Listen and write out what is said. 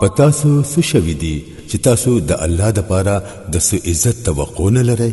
پتاسو څه شوي دي چې تاسو د الله د پاره د څه عزت توقع نه لرئ